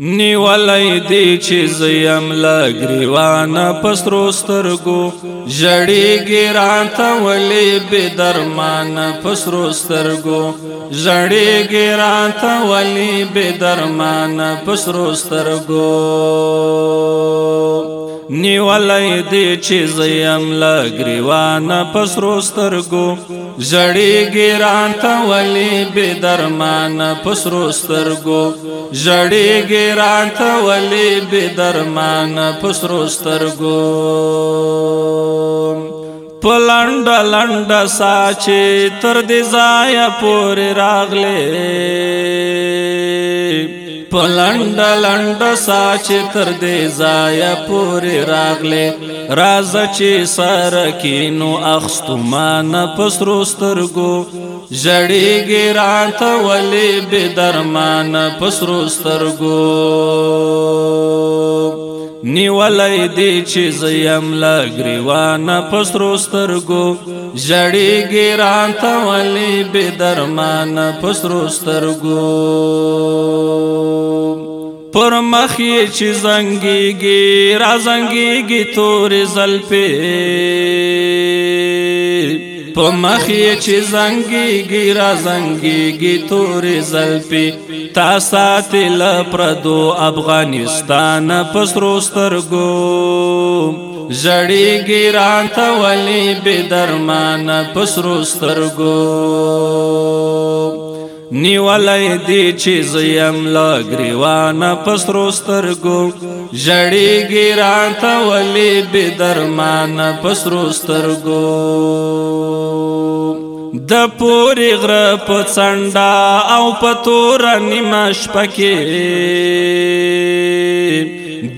نیولای دی چې زیم لګریوان پسروسترګو ژړی ګران ته ولی به درمان پسروسترګو ژړی ګران ته ولی به درمان پسروسترګو نیولای دی چې زیم لا گریوان پس روسترګو ژړې ګران ته ولی به درمان پس روسترګو ژړې ګران ته ولی به درمان پس روسترګو پلند لند ساچې تر دې ځای پورې راغله پلند لند ساچ تر دې زایا پورې راغله راز چې سر کینو اخستو مان پسروسترګو جړې ګرات ولې به درمان پسروسترګو نیولای دی چې زیم لا غریوان پسروسترګو جړی ګران تا ولی به درمان پسروسترګو پر مخی چې زنګيږي را زنګيږي تور زلفې پر مخی چې زنګيږي را زنګيږي تور زلفې تا ساتل پردو افغانستان پسروستر ګو زړی ګیران ته ولی به درمان پسروستر ګو نیولای دی چې زیم لا غریوان پسروستر کو جړی ګران تا ولی به درمان پسروستر کو د پوری غره په څنډه او په تور نیمش پکې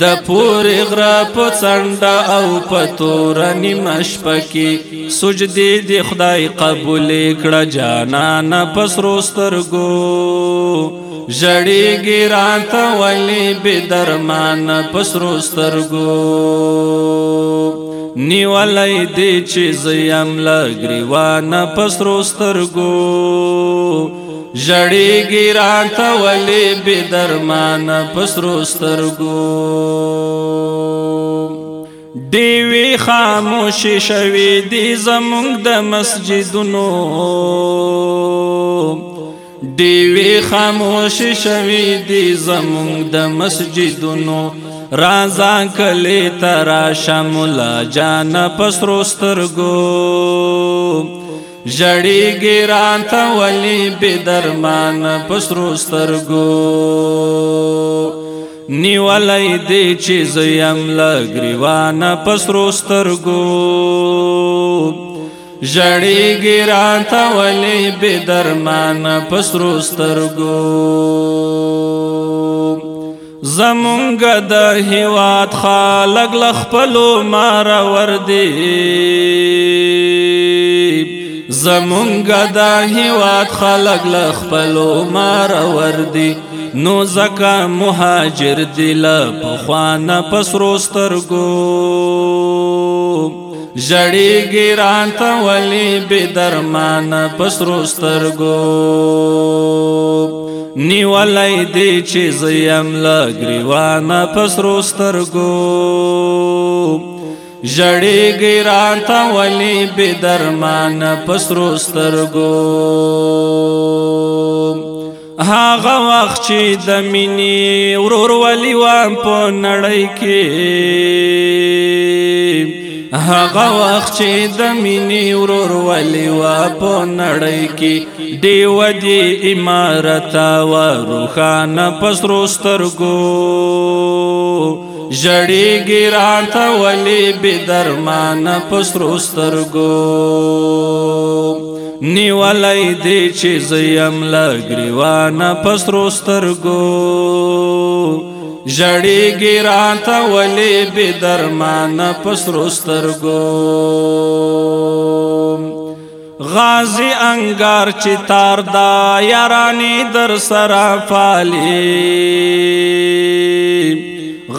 د پور غرا په څنډه او په تور نیمش پکې سجدي دی خدای قبول کړه جانان پسروستر گو ژړې ګرات ولې به درمان پسروستر گو نیولای دی چې زیم لګریوان پسروستر گو جړی ګیران ته ولی به درمان پسرو سترګو دیوی خاموش شوی دی زمونږ د مسجدونو دیوی خاموش شوی دی زمونږ د مسجدونو رازان کلی ترا شمولا جان پسرو سترګو جړی ګران ته ولی به درمان پسرو سترګو نیولای دی چې زیم لګریوان پسرو سترګو جړی ګران ته ولی به درمان پسرو سترګو زمونږ د هیواد خلک لخپلو مار ور دی زمونږ د هیواد خلک له خپلو مار وردي نو زکه مهاجر دی له پخوانه پسرو سترګو جړی ګران ته ولی به درمان پسرو سترګو نیولای دی چې زیم لا ګریوان پسرو سترګو جړې ګران تا ولي به درمان پسرو سترګو هاغه وخت چې د مینې ورور ولي وام په نړۍ کې هاغه وخت چې د مینې ورور ولي وا په نړۍ کې دیو دی امارت او روحانه پسرو سترګو جړی ګران تا ولی به درمان پسروستر گو نیولای دی چې زیم لګریوان پسروستر گو جړی ګران تا ولی به درمان پسروستر گو غازی انګار چې تار دا یارانی در سره فالی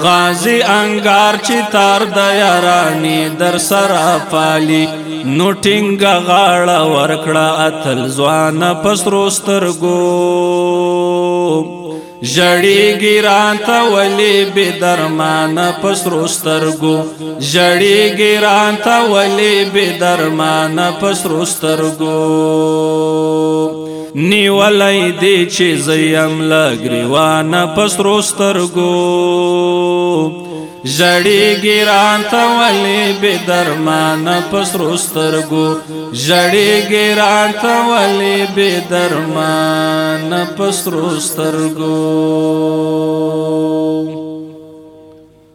غازی انګار چې تار د یارانی در سره پالي نو ټینګه غاړه ورکړه اتل ځوان پسرو سترګو ژړېږي راته ولې بې درمانه په سرو سترګو ژړېږي راته ولې بې درمانه په سرو سترګو نیولای دی چې زیم لګریوان پسروستر ګو ژړی ګران ته ولې به درمان پسروستر ګو ژړی ګران ته ولې به درمان پسروستر ګو